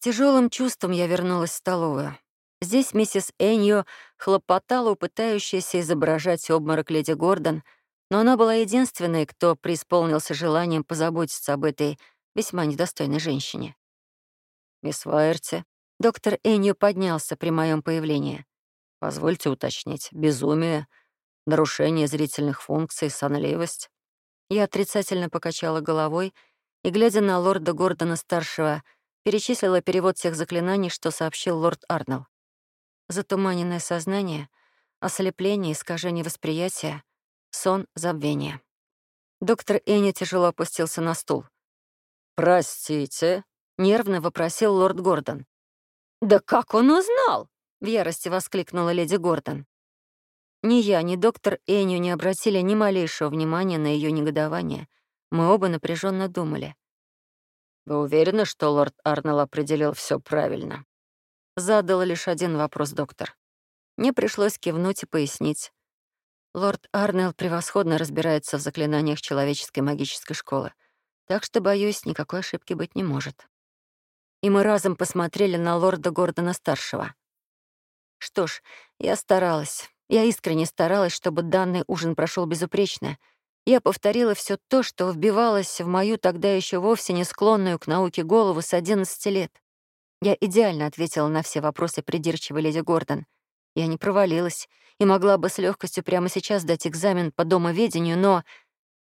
тяжелым чувством я вернулась в столовую. Здесь миссис Энью хлопотала, пытающаяся изображать обморок леди Гордон, но она была единственной, кто преисполнился желанием позаботиться об этой весьма недостойной женщине. «Мисс Вайерти», доктор Энью поднялся при моем появлении. «Позвольте уточнить, безумие, нарушение зрительных функций, сонливость». Я отрицательно покачала головой и, глядя на лорда Гордона-старшего, перечислила перевод всех заклинаний, что сообщил лорд Арнелл. Затуманенное сознание, ослепление, искажение восприятия, сон, забвение. Доктор Энни тяжело опустился на стул. «Простите?» — нервно вопросил лорд Гордон. «Да как он узнал?» — в ярости воскликнула леди Гордон. Ни я, ни доктор Энни не обратили ни малейшего внимания на ее негодование. Мы оба напряженно думали. «Вы уверены, что лорд Арнелл определил все правильно?» Задала лишь один вопрос доктор. Мне пришлось кивнуть и пояснить. Лорд Арнелл превосходно разбирается в заклинаниях человеческой магической школы, так что, боюсь, никакой ошибки быть не может. И мы разом посмотрели на лорда Гордона-старшего. Что ж, я старалась. Я искренне старалась, чтобы данный ужин прошел безупречно. Я повторила все то, что вбивалось в мою тогда еще вовсе не склонную к науке голову с 11 лет. Я идеально ответила на все вопросы придирчивой леди Гордон. Я не провалилась и могла бы с легкостью прямо сейчас дать экзамен по домоведению, но,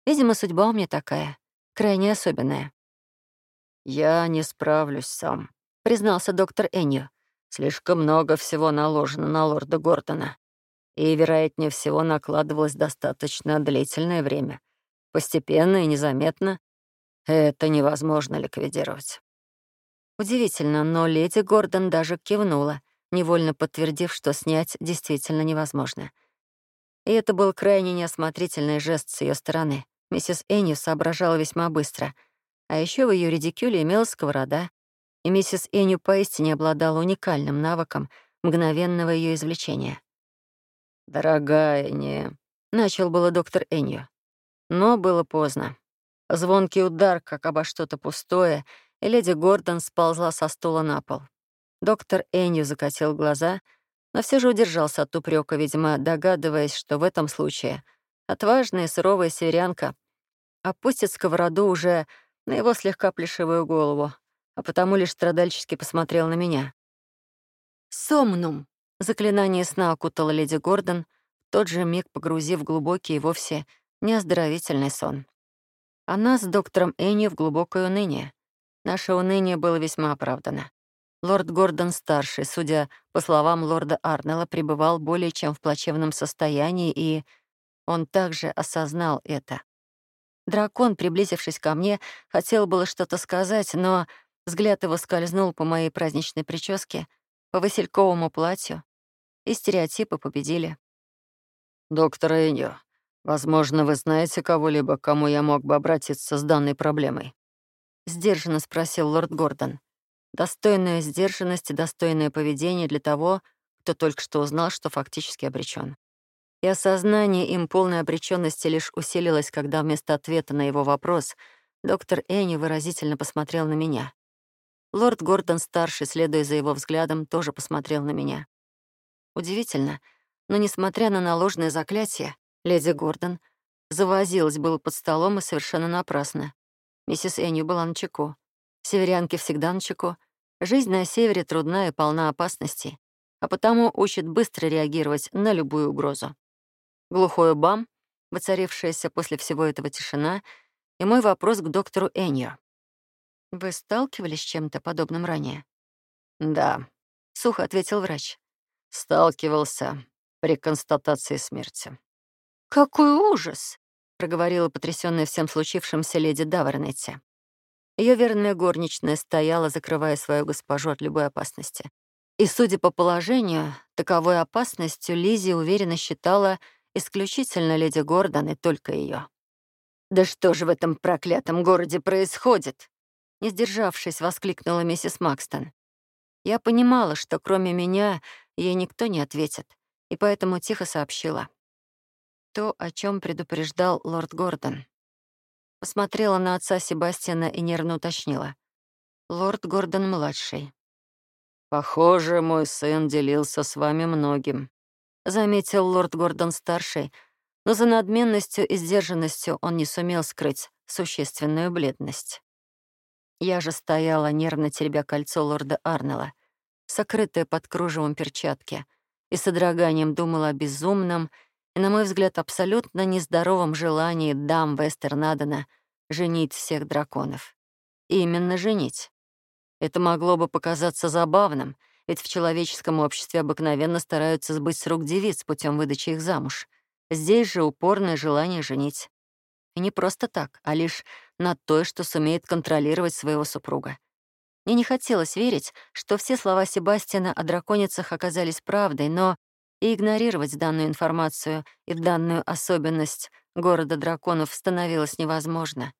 видимо, судьба у меня такая, крайне особенная. «Я не справлюсь сам», — признался доктор Энью. «Слишком много всего наложено на лорда Гордона. И, вероятнее всего, накладывалось достаточно длительное время. Постепенно и незаметно. Это невозможно ликвидировать. Удивительно, но леди Гордон даже кивнула, невольно подтвердив, что снять действительно невозможно. И это был крайне неосмотрительный жест с ее стороны. Миссис Энни соображала весьма быстро. А еще в ее редикюле имелась сковорода. И миссис Энни поистине обладала уникальным навыком мгновенного ее извлечения. «Дорогая, не...» — начал было доктор Энью. Но было поздно. Звонкий удар, как обо что-то пустое — и леди Гордон сползла со стула на пол. Доктор Энью закатил глаза, но все же удержался от упрека, видимо, догадываясь, что в этом случае отважная и суровая северянка опустит сковороду уже на его слегка плешивую голову, а потому лишь страдальчески посмотрел на меня. «Сомнум!» — заклинание сна окутало леди Гордон, в тот же миг погрузив глубокий и вовсе неоздоровительный сон. Она с доктором Энни в глубокое уныние. Наше уныние было весьма оправдано. Лорд Гордон-старший, судя по словам лорда Арнелла, пребывал более чем в плачевном состоянии, и он также осознал это. Дракон, приблизившись ко мне, хотел было что-то сказать, но взгляд его скользнул по моей праздничной прическе, по васильковому платью, и стереотипы победили. «Доктор Эньо, возможно, вы знаете кого-либо, к кому я мог бы обратиться с данной проблемой?» — сдержанно спросил лорд Гордон. Достойная сдержанность и достойное поведение для того, кто только что узнал, что фактически обречен. И осознание им полной обреченности лишь усилилось, когда вместо ответа на его вопрос доктор Энни выразительно посмотрел на меня. Лорд Гордон-старший, следуя за его взглядом, тоже посмотрел на меня. Удивительно, но, несмотря на наложенное заклятие, леди Гордон завозилась было под столом и совершенно напрасно. Миссис Энни была на чеку. Северянки всегда на чеку. Жизнь на севере трудна и полна опасностей, а потому учит быстро реагировать на любую угрозу. Глухой бам, воцарившаяся после всего этого тишина, и мой вопрос к доктору Энью. «Вы сталкивались с чем-то подобным ранее?» «Да», — сухо ответил врач. «Сталкивался при констатации смерти». «Какой ужас!» проговорила потрясённая всем случившимся леди Давернетти. Ее верная горничная стояла, закрывая свою госпожу от любой опасности. И, судя по положению, таковой опасностью Лизи уверенно считала исключительно леди Гордон и только ее. «Да что же в этом проклятом городе происходит?» Не сдержавшись, воскликнула миссис Макстон. Я понимала, что кроме меня ей никто не ответит, и поэтому тихо сообщила то, о чем предупреждал лорд Гордон. Посмотрела на отца Себастьяна и нервно уточнила. Лорд Гордон-младший. «Похоже, мой сын делился с вами многим», — заметил лорд Гордон-старший, но за надменностью и сдержанностью он не сумел скрыть существенную бледность. Я же стояла, нервно теребя кольцо лорда Арнелла, сокрытое под кружевом перчатки, и с содроганием думала о безумном и, на мой взгляд, абсолютно нездоровом желании дам Вестернадена женить всех драконов. И именно женить. Это могло бы показаться забавным, ведь в человеческом обществе обыкновенно стараются сбыть с рук девиц путем выдачи их замуж. Здесь же упорное желание женить. И не просто так, а лишь на той, что сумеет контролировать своего супруга. Мне не хотелось верить, что все слова Себастьяна о драконицах оказались правдой, но и игнорировать данную информацию и данную особенность города драконов становилось невозможно.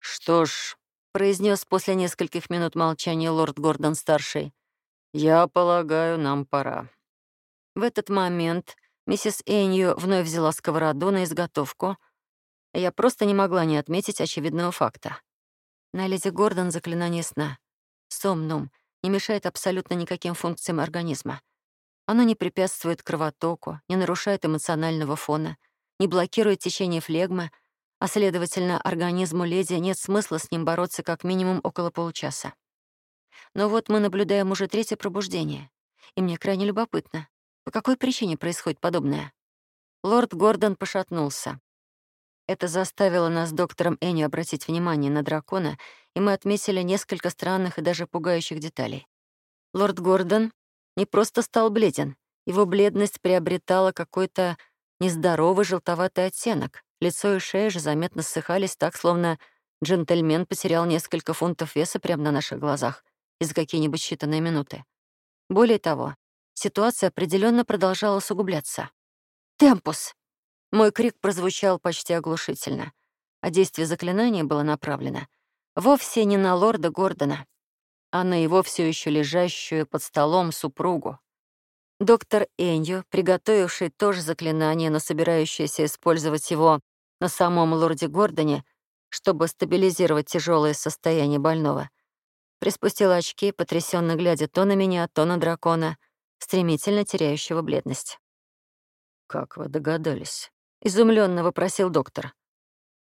«Что ж», — произнес после нескольких минут молчания лорд Гордон-старший, «я полагаю, нам пора». В этот момент миссис Энью вновь взяла сковороду на изготовку — я просто не могла не отметить очевидного факта. На леди Гордон заклинание сна. Сомнум не мешает абсолютно никаким функциям организма. Оно не препятствует кровотоку, не нарушает эмоционального фона, не блокирует течение флегмы, а, следовательно, организму леди нет смысла с ним бороться как минимум около получаса. Но вот мы наблюдаем уже третье пробуждение, и мне крайне любопытно, по какой причине происходит подобное. Лорд Гордон пошатнулся. Это заставило нас с доктором Энни обратить внимание на дракона, и мы отметили несколько странных и даже пугающих деталей. Лорд Гордон не просто стал бледен, его бледность приобретала какой-то нездоровый желтоватый оттенок. Лицо и шея же заметно ссыхались так, словно джентльмен потерял несколько фунтов веса прямо на наших глазах и за какие-нибудь считанные минуты. Более того, ситуация определенно продолжала усугубляться. «Темпус!» Мой крик прозвучал почти оглушительно, а действие заклинания было направлено вовсе не на лорда Гордона, а на его все еще лежащую под столом супругу. Доктор Энью, приготовивший тоже заклинание, но собирающийся использовать его на самом лорде Гордоне, чтобы стабилизировать тяжелое состояние больного, приспустил очки, потрясенно глядя то на меня, то на дракона, стремительно теряющего бледность. «Как вы догадались?» Изумленно вопросил доктор.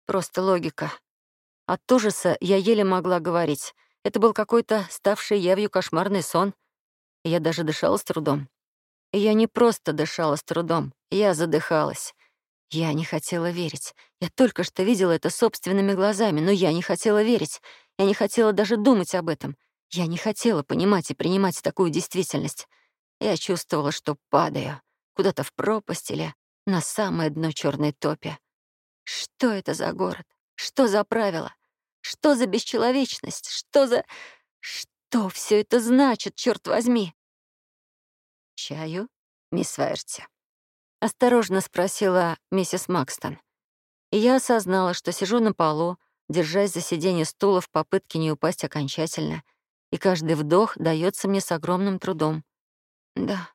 Просто логика. От ужаса я еле могла говорить. Это был какой-то ставший явью кошмарный сон. Я даже дышала с трудом. Я не просто дышала с трудом, я задыхалась. Я не хотела верить. Я только что видела это собственными глазами, но я не хотела верить. Я не хотела даже думать об этом. Я не хотела понимать и принимать такую действительность. Я чувствовала, что падаю куда-то в пропасть или на самое дно черной топи. Что это за город? Что за правила? Что за бесчеловечность? Что за... Что все это значит, черт возьми? «Чаю, мисс Вайерти?» — осторожно спросила миссис Макстон. И я осознала, что сижу на полу, держась за сиденье стула в попытке не упасть окончательно, и каждый вдох дается мне с огромным трудом. «Да,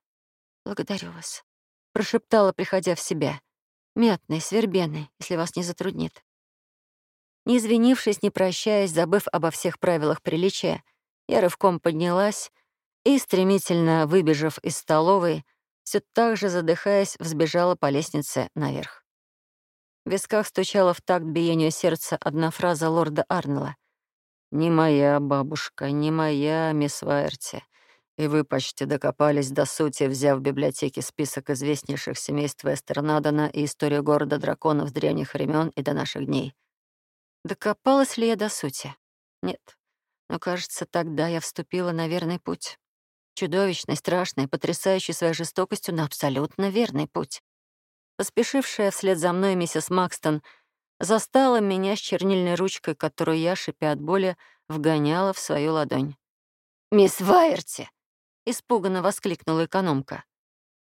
благодарю вас», прошептала, приходя в себя. «Мятный, свербенный, если вас не затруднит». Не извинившись, не прощаясь, забыв обо всех правилах приличия, я рывком поднялась и, стремительно выбежав из столовой, все так же, задыхаясь, взбежала по лестнице наверх. В висках стучала в такт биению сердца одна фраза лорда Арнелла. «Не моя бабушка, не моя, мисс Вайерти. И вы почти докопались до сути, взяв в библиотеке список известнейших семейств Вестернадена и историю города драконов с древних времен и до наших дней. Докопалась ли я до сути? Нет. Но, кажется, тогда я вступила на верный путь. Чудовищный, страшный, потрясающий своей жестокостью на абсолютно верный путь. Поспешившая вслед за мной миссис Макстон застала меня с чернильной ручкой, которую я, шипя от боли, вгоняла в свою ладонь. «Мисс Вайерти!» — испуганно воскликнула экономка.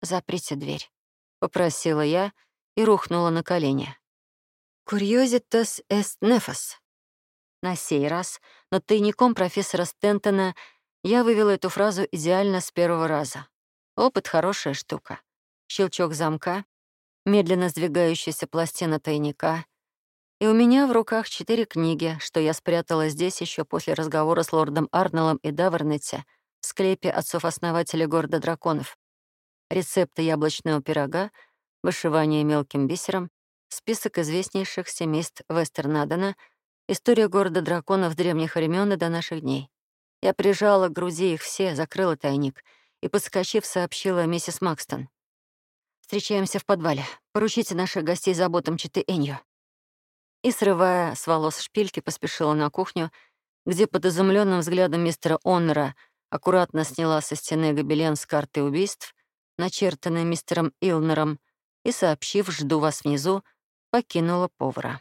«Заприте дверь», — попросила я и рухнула на колени. «Curiositas est nefas». На сей раз над тайником профессора Стентона я вывела эту фразу идеально с первого раза. Опыт — хорошая штука. Щелчок замка, медленно сдвигающаяся пластина тайника, И у меня в руках четыре книги, что я спрятала здесь еще после разговора с лордом Арнеллом и Давернете в склепе отцов-основателей города драконов. Рецепты яблочного пирога, вышивание мелким бисером, список известнейших семейств Вестернадена, история города драконов древних времен и до наших дней. Я прижала к груди их все, закрыла тайник и, подскочив, сообщила миссис Макстон. «Встречаемся в подвале. Поручите наших гостей заботам читы Энью». И, срывая с волос шпильки, поспешила на кухню, где под изумленным взглядом мистера Оннера аккуратно сняла со стены гобелен с карты убийств, начертанной мистером Илнером, и, сообщив «жду вас внизу», покинула повара.